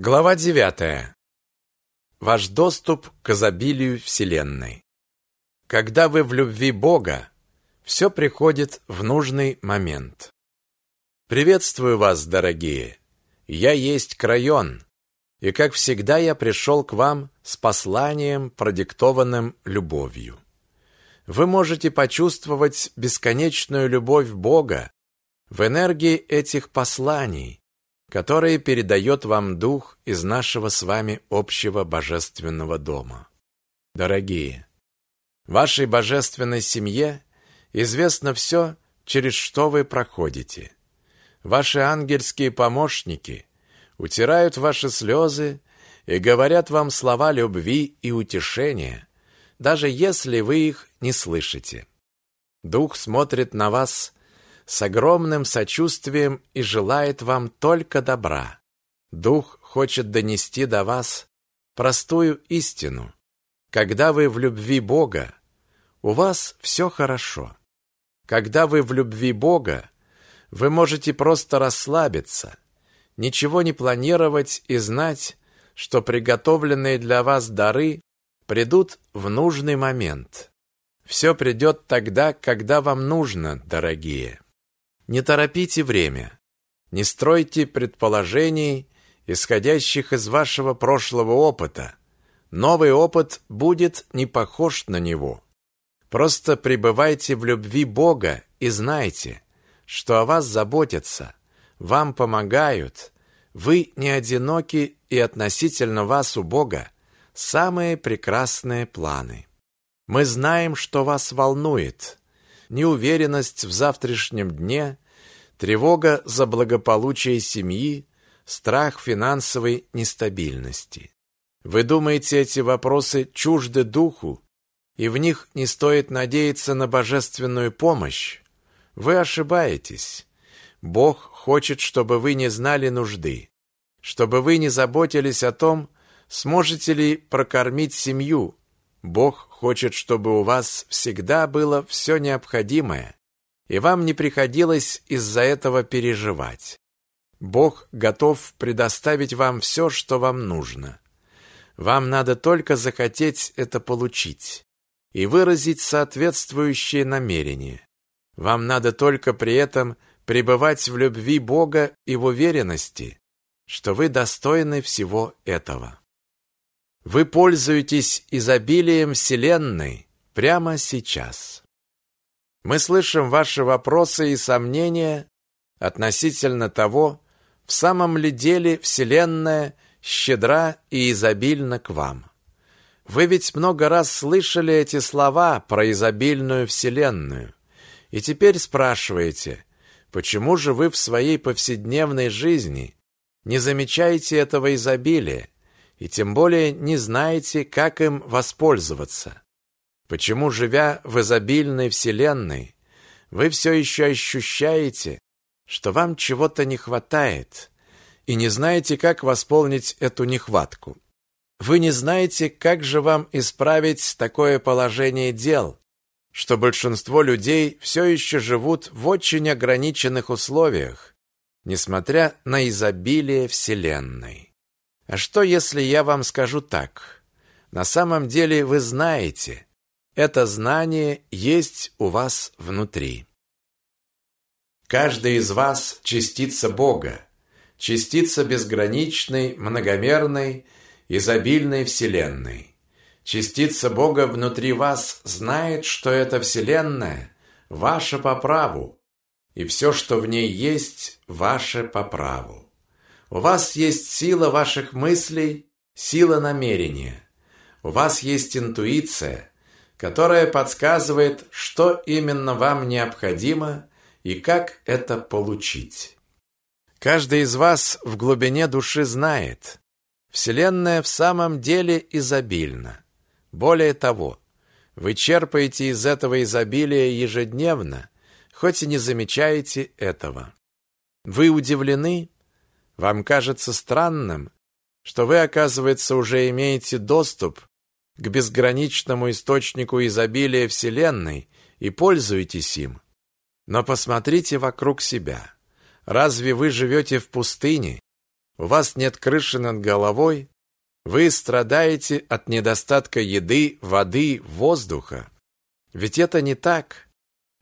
Глава 9. Ваш доступ к изобилию Вселенной. Когда вы в любви Бога, все приходит в нужный момент. Приветствую вас, дорогие. Я есть Крайон, и, как всегда, я пришел к вам с посланием, продиктованным любовью. Вы можете почувствовать бесконечную любовь Бога в энергии этих посланий, которые передает вам Дух из нашего с вами общего божественного дома. Дорогие, вашей божественной семье известно все, через что вы проходите. Ваши ангельские помощники утирают ваши слезы и говорят вам слова любви и утешения, даже если вы их не слышите. Дух смотрит на вас с огромным сочувствием и желает вам только добра. Дух хочет донести до вас простую истину. Когда вы в любви Бога, у вас все хорошо. Когда вы в любви Бога, вы можете просто расслабиться, ничего не планировать и знать, что приготовленные для вас дары придут в нужный момент. Все придет тогда, когда вам нужно, дорогие. Не торопите время. Не стройте предположений, исходящих из вашего прошлого опыта. Новый опыт будет не похож на него. Просто пребывайте в любви Бога и знайте, что о вас заботятся, вам помогают, вы не одиноки и относительно вас у Бога самые прекрасные планы. Мы знаем, что вас волнует, неуверенность в завтрашнем дне, тревога за благополучие семьи, страх финансовой нестабильности. Вы думаете, эти вопросы чужды духу, и в них не стоит надеяться на божественную помощь? Вы ошибаетесь. Бог хочет, чтобы вы не знали нужды, чтобы вы не заботились о том, сможете ли прокормить семью, Бог хочет, чтобы у вас всегда было все необходимое, и вам не приходилось из-за этого переживать. Бог готов предоставить вам все, что вам нужно. Вам надо только захотеть это получить и выразить соответствующее намерение. Вам надо только при этом пребывать в любви Бога и в уверенности, что вы достойны всего этого. Вы пользуетесь изобилием Вселенной прямо сейчас. Мы слышим ваши вопросы и сомнения относительно того, в самом ли деле Вселенная щедра и изобильна к вам. Вы ведь много раз слышали эти слова про изобильную Вселенную, и теперь спрашиваете, почему же вы в своей повседневной жизни не замечаете этого изобилия, и тем более не знаете, как им воспользоваться. Почему, живя в изобильной вселенной, вы все еще ощущаете, что вам чего-то не хватает, и не знаете, как восполнить эту нехватку? Вы не знаете, как же вам исправить такое положение дел, что большинство людей все еще живут в очень ограниченных условиях, несмотря на изобилие Вселенной. А что, если я вам скажу так? На самом деле вы знаете, это знание есть у вас внутри. Каждый из вас – частица Бога, частица безграничной, многомерной, изобильной Вселенной. Частица Бога внутри вас знает, что эта Вселенная – ваша по праву, и все, что в ней есть, ваше по праву. У вас есть сила ваших мыслей, сила намерения. У вас есть интуиция, которая подсказывает, что именно вам необходимо и как это получить. Каждый из вас в глубине души знает, Вселенная в самом деле изобильна. Более того, вы черпаете из этого изобилия ежедневно, хоть и не замечаете этого. Вы удивлены, вам кажется странным, что вы, оказывается, уже имеете доступ к безграничному источнику изобилия Вселенной и пользуетесь им. Но посмотрите вокруг себя. Разве вы живете в пустыне? у вас нет крыши над головой, вы страдаете от недостатка еды, воды, воздуха. Ведь это не так.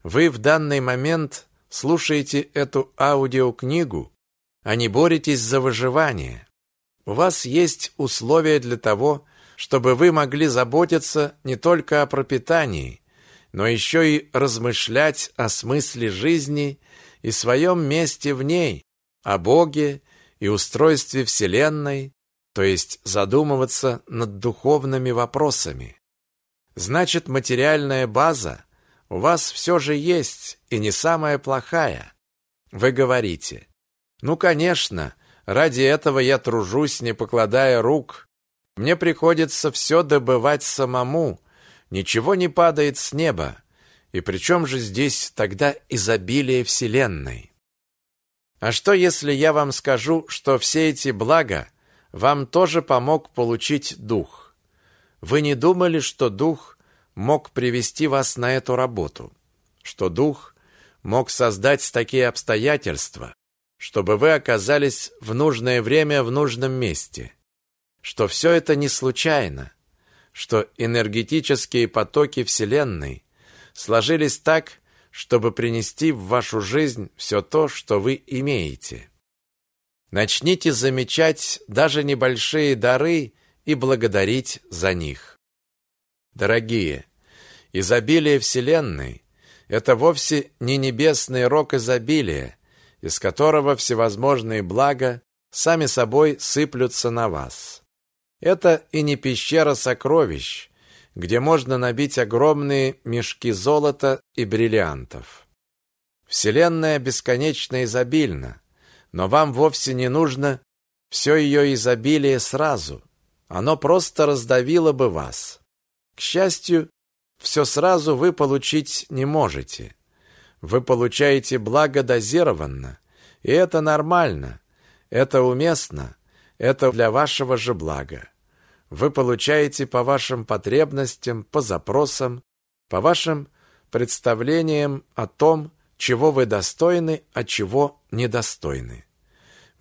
Вы в данный момент слушаете эту аудиокнигу, а не боретесь за выживание. У вас есть условия для того, чтобы вы могли заботиться не только о пропитании, но еще и размышлять о смысле жизни и своем месте в ней, о Боге и устройстве Вселенной, то есть задумываться над духовными вопросами. Значит, материальная база у вас все же есть, и не самая плохая. Вы говорите, ну, конечно, ради этого я тружусь, не покладая рук. Мне приходится все добывать самому, ничего не падает с неба. И при чем же здесь тогда изобилие Вселенной? А что, если я вам скажу, что все эти блага вам тоже помог получить дух? Вы не думали, что дух мог привести вас на эту работу? Что дух мог создать такие обстоятельства, чтобы вы оказались в нужное время в нужном месте? Что все это не случайно? Что энергетические потоки Вселенной сложились так, чтобы принести в вашу жизнь все то, что вы имеете. Начните замечать даже небольшие дары и благодарить за них. Дорогие, изобилие Вселенной – это вовсе не небесный рок изобилия, из которого всевозможные блага сами собой сыплются на вас. Это и не пещера сокровищ, где можно набить огромные мешки золота и бриллиантов. Вселенная бесконечно изобильна, но вам вовсе не нужно все ее изобилие сразу. Оно просто раздавило бы вас. К счастью, все сразу вы получить не можете. Вы получаете благо дозированно, и это нормально, это уместно, это для вашего же блага вы получаете по вашим потребностям, по запросам, по вашим представлениям о том, чего вы достойны, а чего недостойны.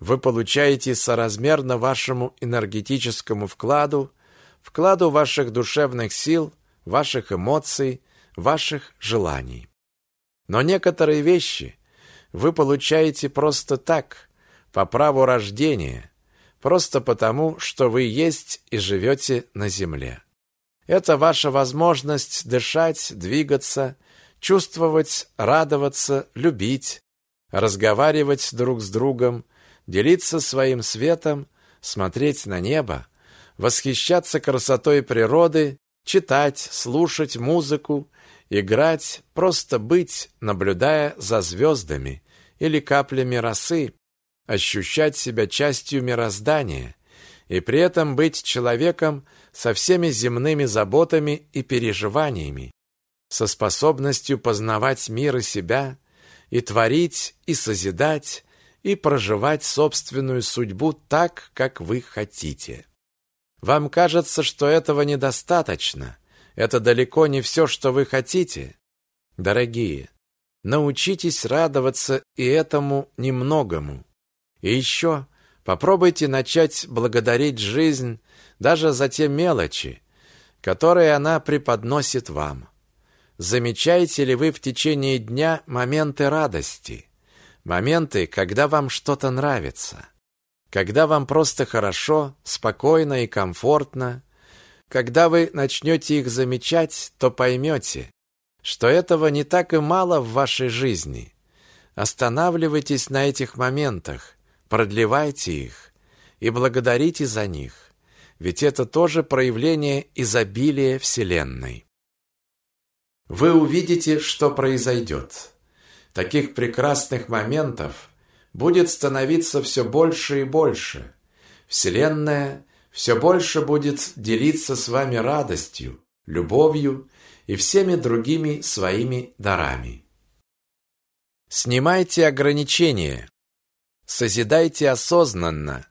Вы получаете соразмерно вашему энергетическому вкладу, вкладу ваших душевных сил, ваших эмоций, ваших желаний. Но некоторые вещи вы получаете просто так, по праву рождения – просто потому, что вы есть и живете на земле. Это ваша возможность дышать, двигаться, чувствовать, радоваться, любить, разговаривать друг с другом, делиться своим светом, смотреть на небо, восхищаться красотой природы, читать, слушать музыку, играть, просто быть, наблюдая за звездами или каплями росы, ощущать себя частью мироздания и при этом быть человеком со всеми земными заботами и переживаниями, со способностью познавать мир и себя, и творить, и созидать, и проживать собственную судьбу так, как вы хотите. Вам кажется, что этого недостаточно, это далеко не все, что вы хотите. Дорогие, научитесь радоваться и этому немногому. И еще попробуйте начать благодарить жизнь даже за те мелочи, которые она преподносит вам. Замечаете ли вы в течение дня моменты радости? Моменты, когда вам что-то нравится? Когда вам просто хорошо, спокойно и комфортно? Когда вы начнете их замечать, то поймете, что этого не так и мало в вашей жизни. Останавливайтесь на этих моментах, продлевайте их и благодарите за них, ведь это тоже проявление изобилия Вселенной. Вы увидите, что произойдет. Таких прекрасных моментов будет становиться все больше и больше. Вселенная все больше будет делиться с вами радостью, любовью и всеми другими своими дарами. Снимайте ограничения, Созидайте осознанно.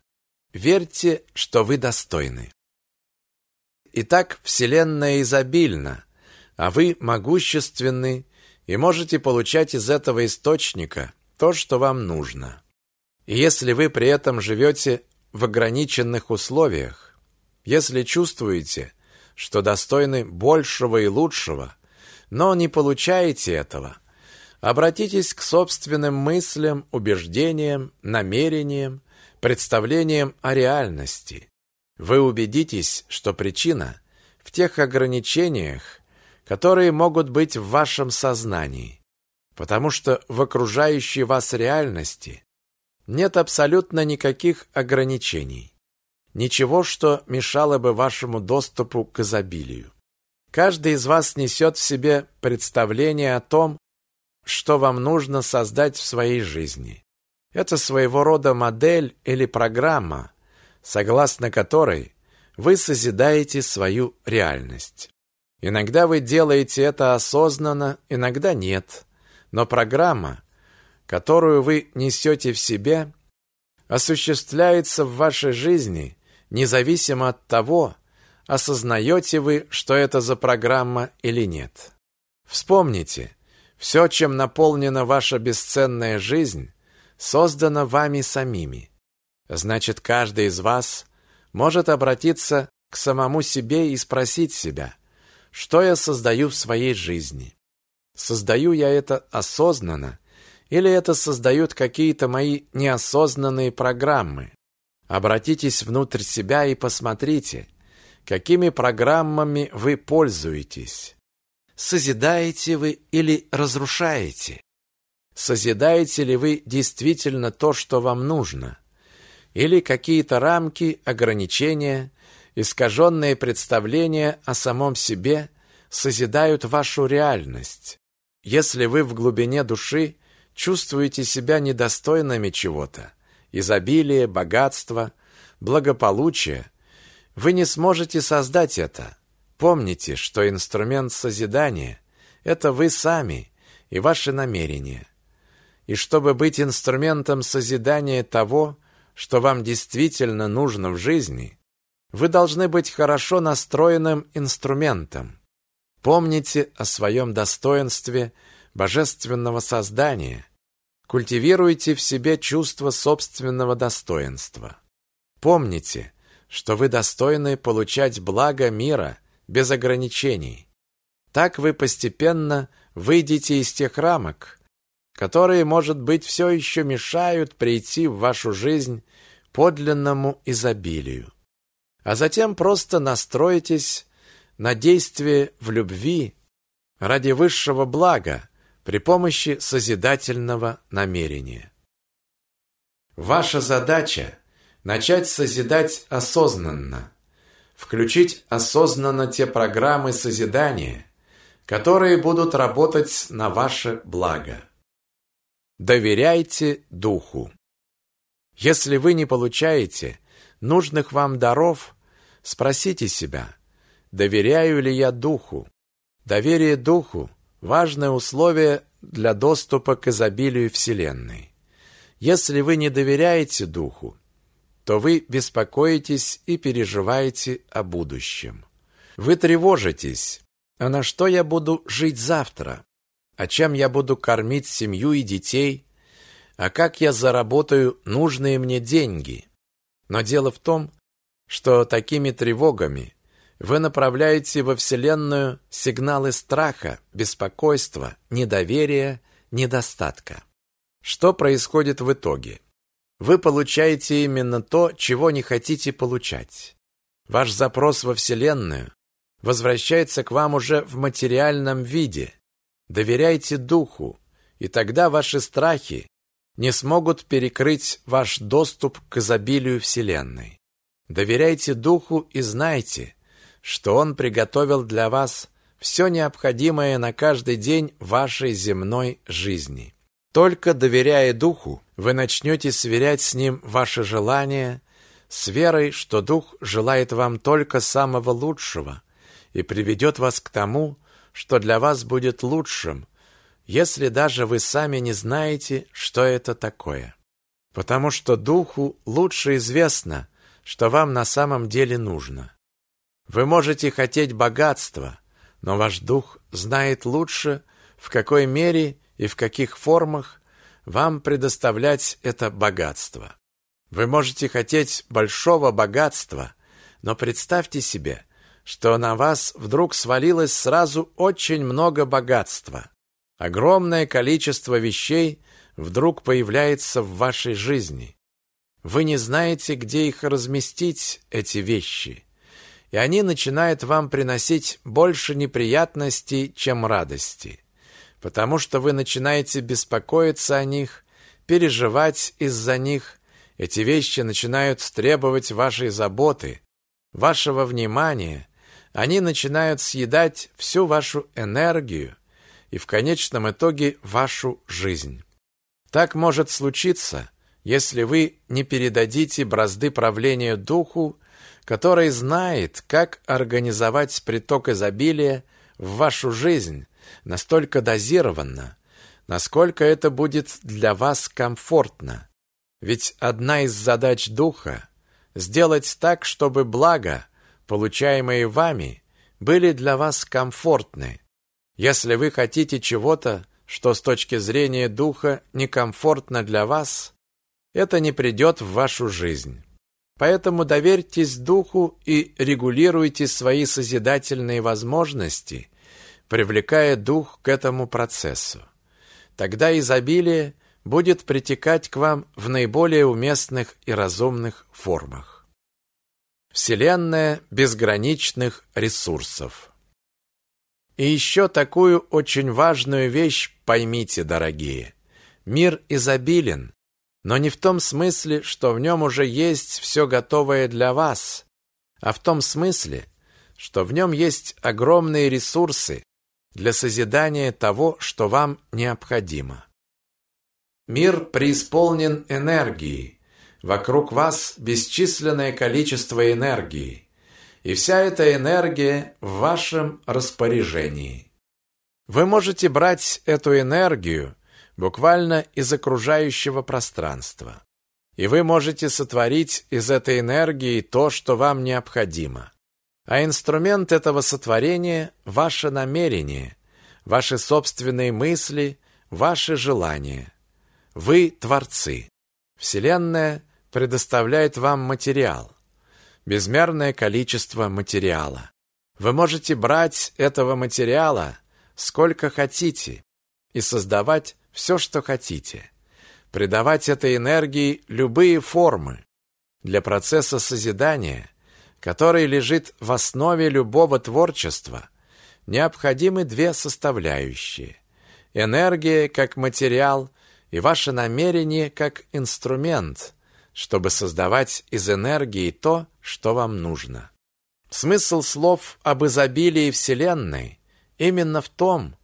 Верьте, что вы достойны. Итак, Вселенная изобильна, а вы могущественны и можете получать из этого источника то, что вам нужно. И если вы при этом живете в ограниченных условиях, если чувствуете, что достойны большего и лучшего, но не получаете этого, обратитесь к собственным мыслям, убеждениям, намерениям, представлениям о реальности. Вы убедитесь, что причина в тех ограничениях, которые могут быть в вашем сознании, потому что в окружающей вас реальности нет абсолютно никаких ограничений. Ничего, что мешало бы вашему доступу к изобилию. Каждый из вас несет в себе представление о том, что вам нужно создать в своей жизни. Это своего рода модель или программа, согласно которой вы созидаете свою реальность. Иногда вы делаете это осознанно, иногда нет. Но программа, которую вы несете в себе, осуществляется в вашей жизни независимо от того, осознаете вы, что это за программа или нет. Вспомните, все, чем наполнена ваша бесценная жизнь, создано вами самими. Значит, каждый из вас может обратиться к самому себе и спросить себя – что я создаю в своей жизни? Создаю я это осознанно или это создают какие-то мои неосознанные программы? Обратитесь внутрь себя и посмотрите, какими программами вы пользуетесь. Созидаете вы или разрушаете? Созидаете ли вы действительно то, что вам нужно? Или какие-то рамки, ограничения, искаженные представления о самом себе созидают вашу реальность. Если вы в глубине души чувствуете себя недостойными чего-то, изобилия, богатства, благополучия, вы не сможете создать это. Помните, что инструмент созидания – это вы сами и ваши намерения. И чтобы быть инструментом созидания того, что вам действительно нужно в жизни, вы должны быть хорошо настроенным инструментом. Помните о своем достоинстве божественного создания. Культивируйте в себе чувство собственного достоинства. Помните, что вы достойны получать благо мира без ограничений. Так вы постепенно выйдете из тех рамок, которые, может быть, все еще мешают прийти в вашу жизнь подлинному изобилию а затем просто настроитесь на действие в любви ради высшего блага при помощи созидательного намерения. Ваша задача – начать созидать осознанно, включить осознанно те программы созидания, которые будут работать на ваше благо. Доверяйте Духу. Если вы не получаете нужных вам даров, Спросите себя, доверяю ли я Духу? Доверие Духу – важное условие для доступа к изобилию Вселенной. Если вы не доверяете Духу, то вы беспокоитесь и переживаете о будущем. Вы тревожитесь, а на что я буду жить завтра? А чем я буду кормить семью и детей? А как я заработаю нужные мне деньги? Но дело в том, что такими тревогами вы направляете во Вселенную сигналы страха, беспокойства, недоверия, недостатка. Что происходит в итоге? Вы получаете именно то, чего не хотите получать. Ваш запрос во Вселенную возвращается к вам уже в материальном виде. Доверяйте Духу, и тогда ваши страхи не смогут перекрыть ваш доступ к изобилию Вселенной. Доверяйте Духу и знайте, что Он приготовил для вас все необходимое на каждый день вашей земной жизни. Только доверяя Духу, вы начнете сверять с Ним ваши желания, с верой, что Дух желает вам только самого лучшего и приведет вас к тому, что для вас будет лучшим, если даже вы сами не знаете, что это такое. Потому что Духу лучше известно, что вам на самом деле нужно. Вы можете хотеть богатства, но ваш дух знает лучше, в какой мере и в каких формах вам предоставлять это богатство. Вы можете хотеть большого богатства, но представьте себе, что на вас вдруг свалилось сразу очень много богатства. Огромное количество вещей вдруг появляется в вашей жизни. Вы не знаете, где их разместить, эти вещи. И они начинают вам приносить больше неприятностей, чем радости. Потому что вы начинаете беспокоиться о них, переживать из-за них. Эти вещи начинают требовать вашей заботы, вашего внимания. Они начинают съедать всю вашу энергию и в конечном итоге вашу жизнь. Так может случиться, если вы не передадите бразды правления духу, который знает, как организовать приток изобилия в вашу жизнь настолько дозированно, насколько это будет для вас комфортно. Ведь одна из задач духа – сделать так, чтобы блага, получаемые вами, были для вас комфортны. Если вы хотите чего-то, что с точки зрения духа некомфортно для вас, это не придет в вашу жизнь. Поэтому доверьтесь духу и регулируйте свои созидательные возможности, привлекая дух к этому процессу. Тогда изобилие будет притекать к вам в наиболее уместных и разумных формах. Вселенная безграничных ресурсов. И еще такую очень важную вещь поймите, дорогие. Мир изобилен, но не в том смысле, что в нем уже есть все готовое для вас, а в том смысле, что в нем есть огромные ресурсы для созидания того, что вам необходимо. Мир преисполнен энергией. Вокруг вас бесчисленное количество энергии и вся эта энергия в вашем распоряжении. Вы можете брать эту энергию буквально из окружающего пространства. И вы можете сотворить из этой энергии то, что вам необходимо. А инструмент этого сотворения – ваше намерение, ваши собственные мысли, ваши желания. Вы – творцы. Вселенная предоставляет вам материал безмерное количество материала. Вы можете брать этого материала сколько хотите и создавать все, что хотите. Придавать этой энергии любые формы. Для процесса созидания, который лежит в основе любого творчества, необходимы две составляющие. Энергия как материал и ваше намерение как инструмент, чтобы создавать из энергии то, что вам нужно. Смысл слов об изобилии Вселенной именно в том,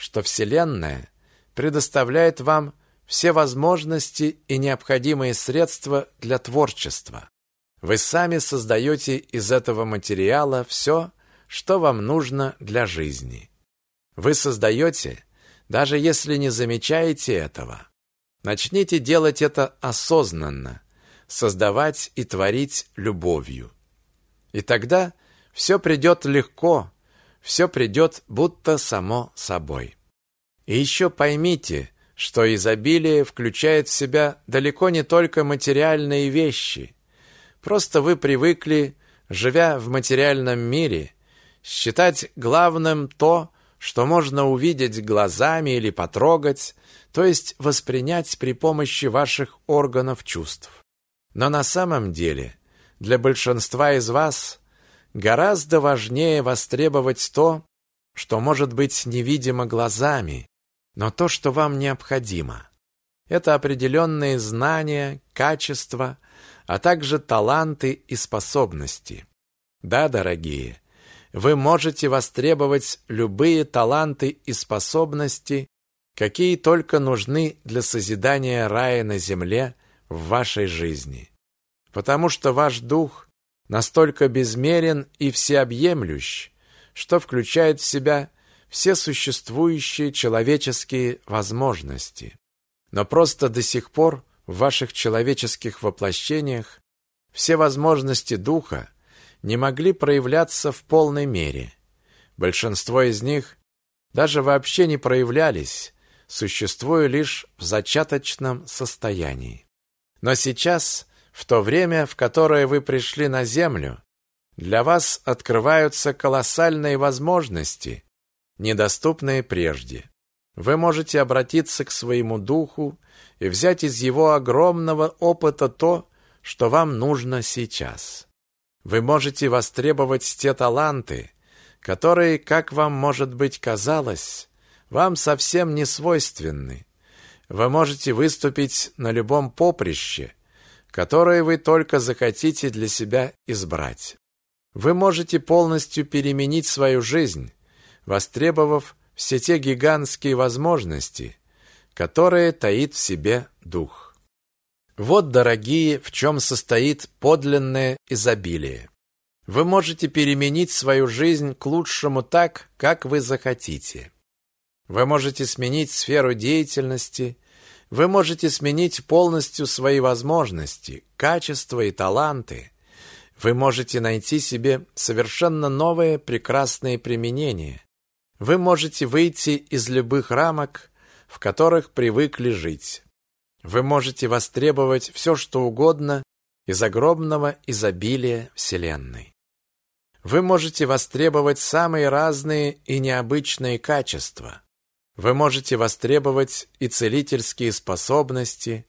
что Вселенная предоставляет вам все возможности и необходимые средства для творчества. Вы сами создаете из этого материала все, что вам нужно для жизни. Вы создаете, даже если не замечаете этого. Начните делать это осознанно, создавать и творить любовью. И тогда все придет легко, все придет будто само собой. И еще поймите, что изобилие включает в себя далеко не только материальные вещи. Просто вы привыкли, живя в материальном мире, считать главным то, что можно увидеть глазами или потрогать, то есть воспринять при помощи ваших органов чувств. Но на самом деле для большинства из вас гораздо важнее востребовать то, что может быть невидимо глазами, но то, что вам необходимо. Это определенные знания, качества, а также таланты и способности. Да, дорогие, вы можете востребовать любые таланты и способности, какие только нужны для созидания рая на земле в вашей жизни. Потому что ваш дух настолько безмерен и всеобъемлющ, что включает в себя все существующие человеческие возможности. Но просто до сих пор в ваших человеческих воплощениях все возможности духа не могли проявляться в полной мере. Большинство из них даже вообще не проявлялись, существуя лишь в зачаточном состоянии. Но сейчас В то время, в которое вы пришли на землю, для вас открываются колоссальные возможности, недоступные прежде. Вы можете обратиться к своему духу и взять из его огромного опыта то, что вам нужно сейчас. Вы можете востребовать те таланты, которые, как вам, может быть, казалось, вам совсем не свойственны. Вы можете выступить на любом поприще, которое вы только захотите для себя избрать. Вы можете полностью переменить свою жизнь, востребовав все те гигантские возможности, которые таит в себе дух. Вот, дорогие, в чем состоит подлинное изобилие. Вы можете переменить свою жизнь к лучшему так, как вы захотите. Вы можете сменить сферу деятельности, вы можете сменить полностью свои возможности, качества и таланты. Вы можете найти себе совершенно новые прекрасные применения. Вы можете выйти из любых рамок, в которых привыкли жить. Вы можете востребовать все, что угодно из огромного изобилия Вселенной. Вы можете востребовать самые разные и необычные качества. Вы можете востребовать и целительские способности,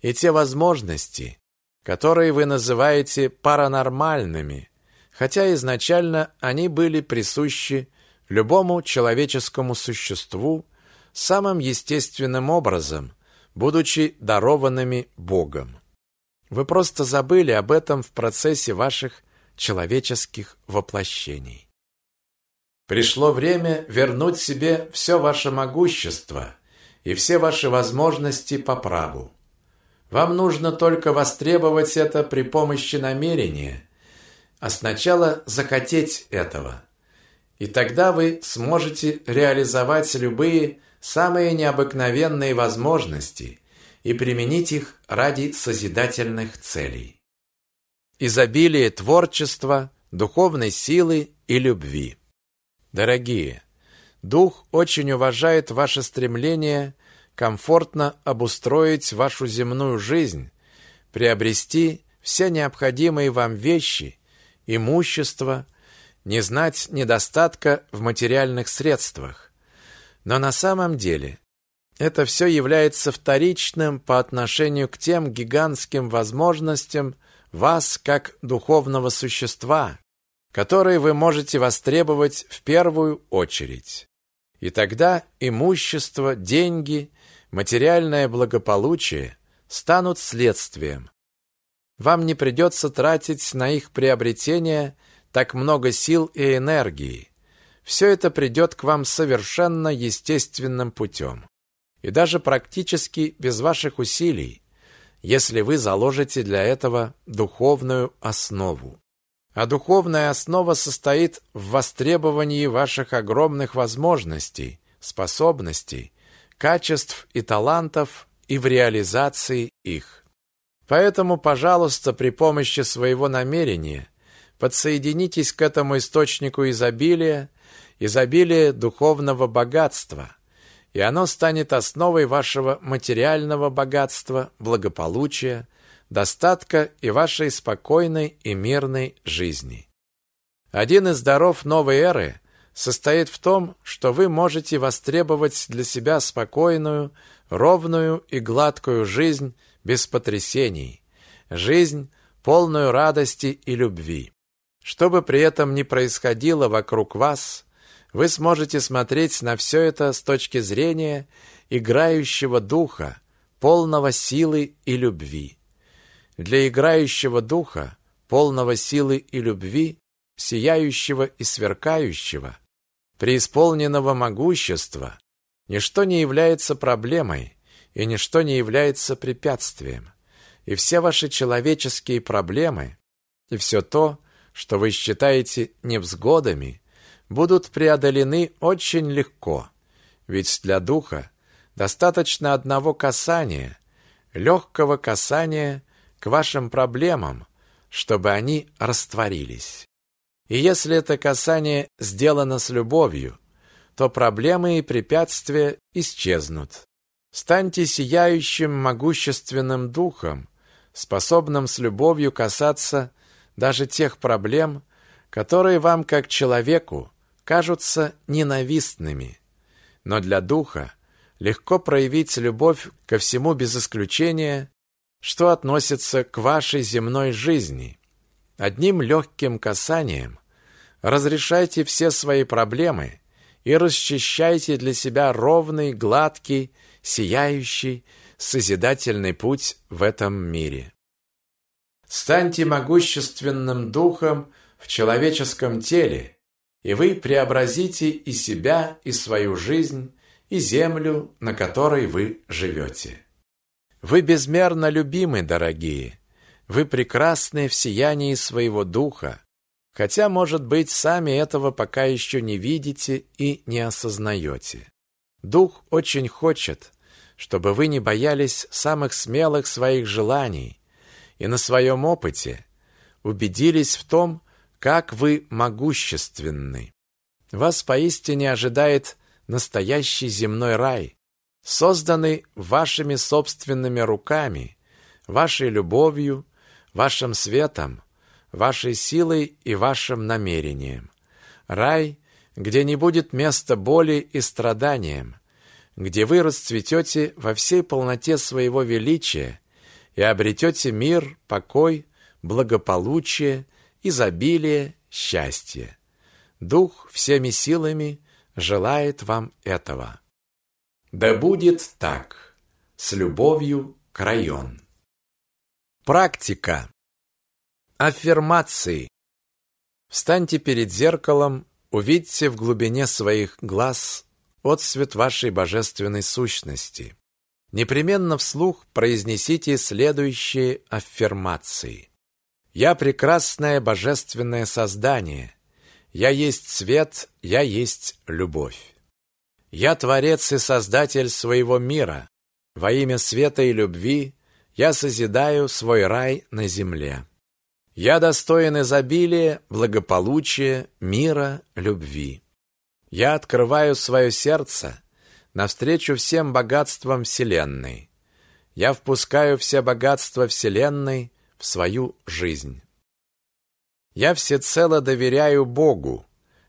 и те возможности, которые вы называете паранормальными, хотя изначально они были присущи любому человеческому существу самым естественным образом, будучи дарованными Богом. Вы просто забыли об этом в процессе ваших человеческих воплощений. Пришло время вернуть себе все ваше могущество и все ваши возможности по праву. Вам нужно только востребовать это при помощи намерения, а сначала захотеть этого. И тогда вы сможете реализовать любые самые необыкновенные возможности и применить их ради созидательных целей изобилие творчества, духовной силы и любви. Дорогие, Дух очень уважает ваше стремление комфортно обустроить вашу земную жизнь, приобрести все необходимые вам вещи, имущество, не знать недостатка в материальных средствах. Но на самом деле это все является вторичным по отношению к тем гигантским возможностям, вас как духовного существа, которые вы можете востребовать в первую очередь. И тогда имущество, деньги, материальное благополучие станут следствием. Вам не придется тратить на их приобретение так много сил и энергии. Все это придет к вам совершенно естественным путем. И даже практически без ваших усилий, если вы заложите для этого духовную основу. А духовная основа состоит в востребовании ваших огромных возможностей, способностей, качеств и талантов и в реализации их. Поэтому, пожалуйста, при помощи своего намерения подсоединитесь к этому источнику изобилия, изобилия духовного богатства – и оно станет основой вашего материального богатства, благополучия, достатка и вашей спокойной и мирной жизни. Один из даров новой эры состоит в том, что вы можете востребовать для себя спокойную, ровную и гладкую жизнь без потрясений, жизнь, полную радости и любви. Что бы при этом ни происходило вокруг вас, вы сможете смотреть на все это с точки зрения играющего духа, полного силы и любви. Для играющего духа, полного силы и любви, сияющего и сверкающего, преисполненного могущества, ничто не является проблемой и ничто не является препятствием. И все ваши человеческие проблемы, и все то, что вы считаете невзгодами – будут преодолены очень легко, ведь для духа достаточно одного касания, легкого касания к вашим проблемам, чтобы они растворились. И если это касание сделано с любовью, то проблемы и препятствия исчезнут. Станьте сияющим могущественным духом, способном с любовью касаться даже тех проблем, которые вам как человеку кажутся ненавистными. Но для духа легко проявить любовь ко всему без исключения, что относится к вашей земной жизни. Одним легким касанием разрешайте все свои проблемы и расчищайте для себя ровный, гладкий, сияющий, созидательный путь в этом мире. Станьте могущественным духом в человеческом теле, и вы преобразите и себя, и свою жизнь, и землю, на которой вы живете. Вы безмерно любимы, дорогие. Вы прекрасны в сиянии своего духа, хотя, может быть, сами этого пока еще не видите и не осознаете. Дух очень хочет, чтобы вы не боялись самых смелых своих желаний и на своем опыте убедились в том, как вы могущественны. Вас поистине ожидает настоящий земной рай, созданный вашими собственными руками, вашей любовью, вашим светом, вашей силой и вашим намерением. Рай, где не будет места боли и страданиям, где вы расцветете во всей полноте своего величия и обретете мир, покой, благополучие, изобилие, счастье. Дух всеми силами желает вам этого. Да будет так. С любовью, Крайон. Практика. Аффирмации. Встаньте перед зеркалом, увидьте в глубине своих глаз отсвет вашей божественной сущности. Непременно вслух произнесите следующие аффирмации. «Я прекрасное божественное создание. Я есть свет, я есть любовь. Я творец и создатель своего мира. Во имя света и любви я созидаю свой рай на земле. Я достоин изобилия, благополучия, мира, любви. Я открываю свое сердце навстречу всем богатствам Вселенной. Я впускаю все богатства Вселенной в свою жизнь. Я всецело доверяю Богу,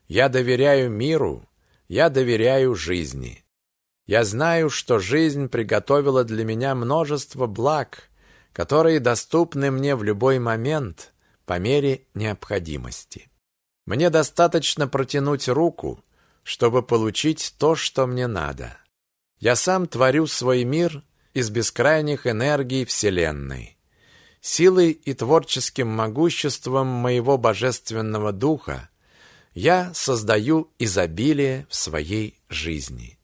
я доверяю миру, я доверяю жизни. Я знаю, что жизнь приготовила для меня множество благ, которые доступны мне в любой момент по мере необходимости. Мне достаточно протянуть руку, чтобы получить то, что мне надо. Я сам творю свой мир из бескрайних энергий Вселенной. Силой и творческим могуществом моего божественного духа я создаю изобилие в своей жизни.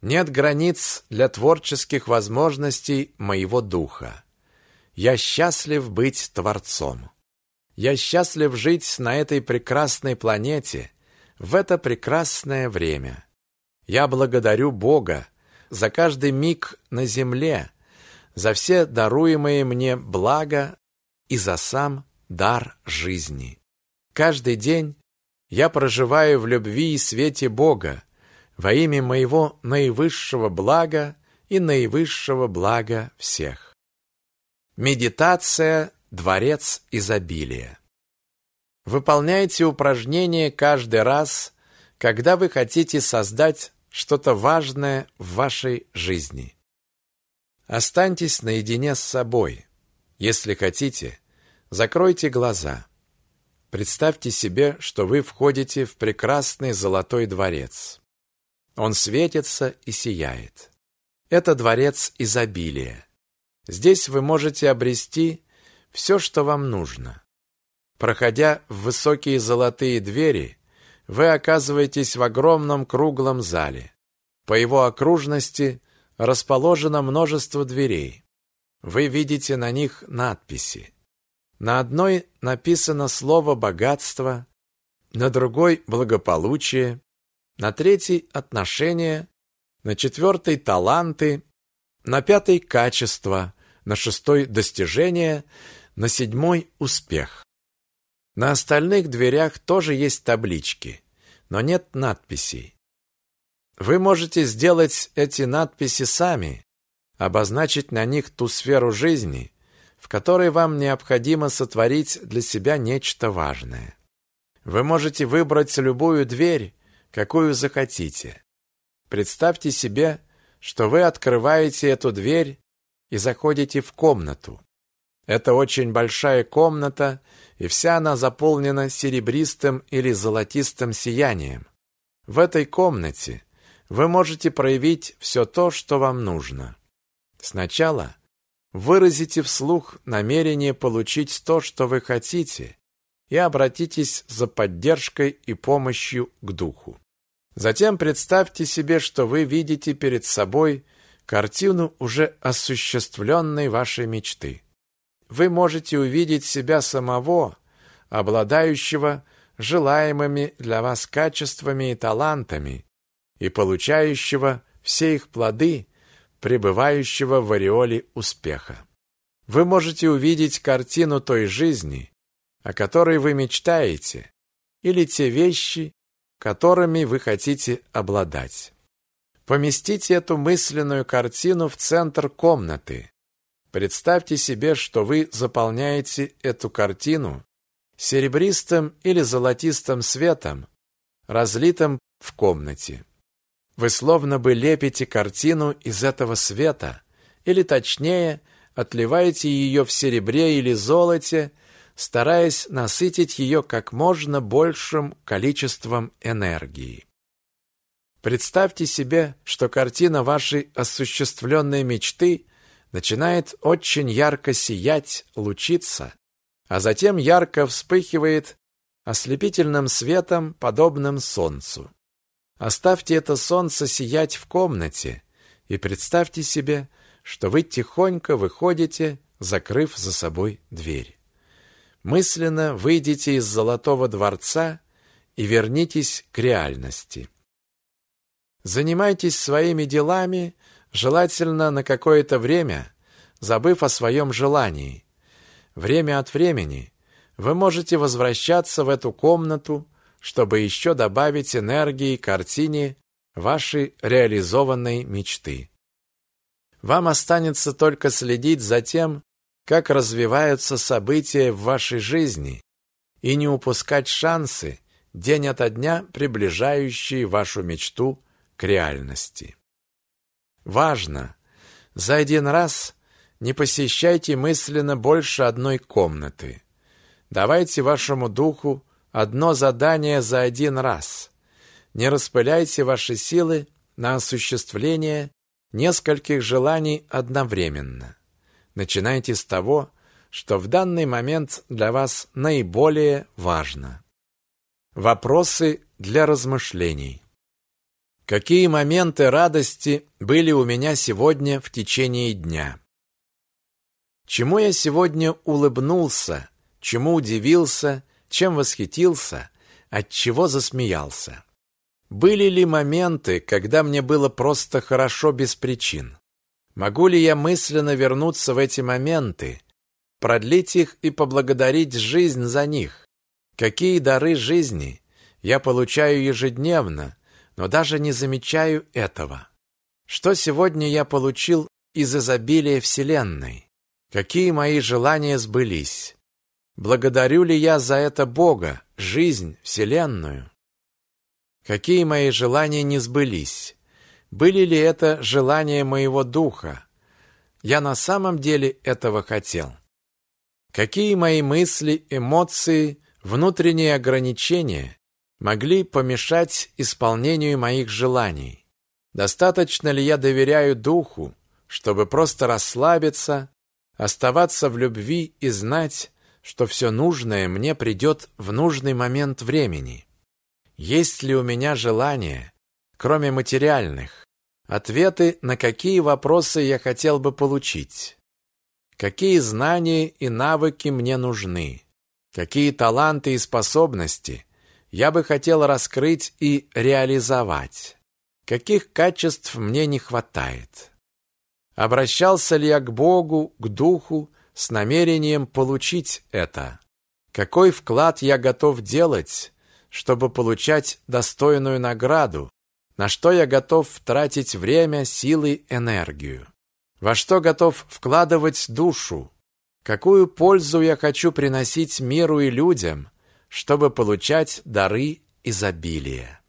Нет границ для творческих возможностей моего духа. Я счастлив быть творцом. Я счастлив жить на этой прекрасной планете в это прекрасное время. Я благодарю Бога за каждый миг на земле, за все даруемые мне блага и за сам дар жизни. Каждый день я проживаю в любви и свете Бога во имя моего наивысшего блага и наивысшего блага всех. Медитация «Дворец изобилия». Выполняйте упражнения каждый раз, когда вы хотите создать что-то важное в вашей жизни. Останьтесь наедине с собой. Если хотите, закройте глаза. Представьте себе, что вы входите в прекрасный золотой дворец. Он светится и сияет. Это дворец изобилия. Здесь вы можете обрести все, что вам нужно. Проходя в высокие золотые двери, вы оказываетесь в огромном круглом зале. По его окружности расположено множество дверей. Вы видите на них надписи. На одной написано слово «богатство», на другой «благополучие», на третьей «отношения», на четвертой «таланты», на пятой «качество», на шестой «достижение», на седьмой «успех». На остальных дверях тоже есть таблички, но нет надписей. Вы можете сделать эти надписи сами, обозначить на них ту сферу жизни, в которой вам необходимо сотворить для себя нечто важное. Вы можете выбрать любую дверь, какую захотите. Представьте себе, что вы открываете эту дверь и заходите в комнату. Это очень большая комната, и вся она заполнена серебристым или золотистым сиянием. В этой комнате вы можете проявить все то, что вам нужно. Сначала выразите вслух намерение получить то, что вы хотите, и обратитесь за поддержкой и помощью к духу. Затем представьте себе, что вы видите перед собой картину уже осуществленной вашей мечты. Вы можете увидеть себя самого, обладающего желаемыми для вас качествами и талантами, и получающего все их плоды, пребывающего в ореоле успеха. Вы можете увидеть картину той жизни, о которой вы мечтаете, или те вещи, которыми вы хотите обладать. Поместите эту мысленную картину в центр комнаты. Представьте себе, что вы заполняете эту картину серебристым или золотистым светом, разлитым в комнате. Вы словно бы лепите картину из этого света, или точнее, отливаете ее в серебре или золоте, стараясь насытить ее как можно большим количеством энергии. Представьте себе, что картина вашей осуществленной мечты начинает очень ярко сиять, лучиться, а затем ярко вспыхивает ослепительным светом, подобным солнцу. Оставьте это солнце сиять в комнате и представьте себе, что вы тихонько выходите, закрыв за собой дверь. Мысленно выйдите из золотого дворца и вернитесь к реальности. Занимайтесь своими делами, желательно на какое-то время, забыв о своем желании. Время от времени вы можете возвращаться в эту комнату, чтобы еще добавить энергии картине вашей реализованной мечты. Вам останется только следить за тем, как развиваются события в вашей жизни, и не упускать шансы, день ото дня приближающие вашу мечту к реальности. Важно! За один раз не посещайте мысленно больше одной комнаты. Давайте вашему духу одно задание за один раз. Не распыляйте ваши силы на осуществление нескольких желаний одновременно. Начинайте с того, что в данный момент для вас наиболее важно. Вопросы для размышлений. Какие моменты радости были у меня сегодня в течение дня? Чему я сегодня улыбнулся, чему удивился чем восхитился, от чего засмеялся. Были ли моменты, когда мне было просто хорошо без причин? Могу ли я мысленно вернуться в эти моменты, продлить их и поблагодарить жизнь за них? Какие дары жизни я получаю ежедневно, но даже не замечаю этого? Что сегодня я получил из изобилия Вселенной? Какие мои желания сбылись? Благодарю ли я за это Бога, жизнь, Вселенную? Какие мои желания не сбылись? Были ли это желания моего духа? Я на самом деле этого хотел. Какие мои мысли, эмоции, внутренние ограничения могли помешать исполнению моих желаний? Достаточно ли я доверяю духу, чтобы просто расслабиться, оставаться в любви и знать, что все нужное мне придет в нужный момент времени. Есть ли у меня желание, кроме материальных, ответы на какие вопросы я хотел бы получить? Какие знания и навыки мне нужны? Какие таланты и способности я бы хотел раскрыть и реализовать? Каких качеств мне не хватает? Обращался ли я к Богу, к Духу, с намерением получить это. Какой вклад я готов делать, чтобы получать достойную награду? На что я готов тратить время, силы, энергию? Во что готов вкладывать душу? Какую пользу я хочу приносить миру и людям, чтобы получать дары изобилия?